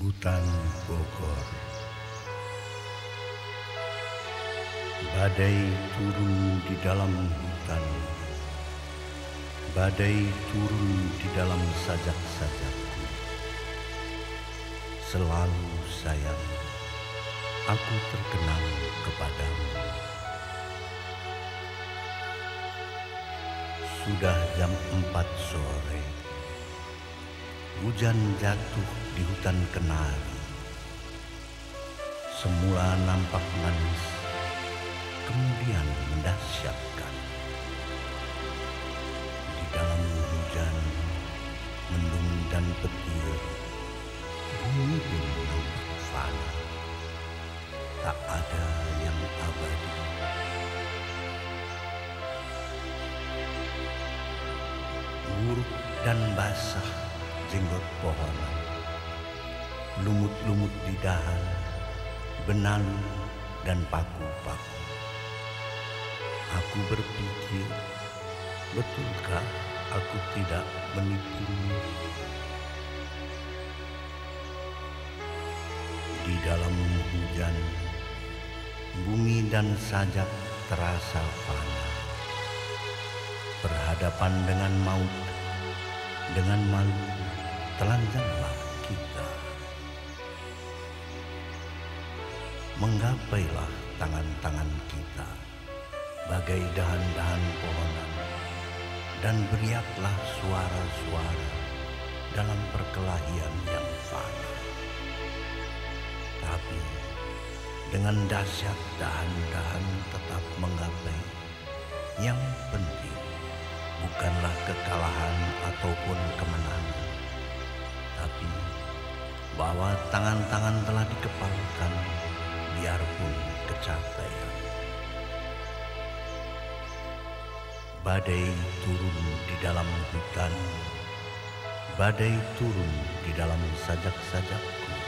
Hutan Bogor. Badai turun di dalam hutan. Badai turun di dalam sajak-sajakku. Selalu sayang Aku terkenang kepadamu. Sudah jam empat sore. Hujan jatuh di hutan kenari Semula nampak manis kemudian mendahsyatkan. Di dalam hujan, mendung dan petir, bumi pun nampak fana. Tak ada yang abadi. Buruk dan basah jenggot pohonan, lumut-lumut di dahan, benalu dan paku-paku. Aku berpikir, betulkah aku tidak menipumu? Di dalam hujan, bumi dan sajak terasa fana. Berhadapan dengan maut, dengan malu, telanjanglah kita. Menggapailah tangan-tangan kita bagai dahan-dahan pohonan dan beriaklah suara-suara dalam perkelahian yang fana. Tapi dengan dahsyat dahan-dahan tetap menggapai yang penting bukanlah kekalahan ataupun kemenangan, bahwa tangan-tangan telah dikepalkan biarpun kecapaian. Badai turun di dalam hutan, badai turun di dalam sajak-sajakku.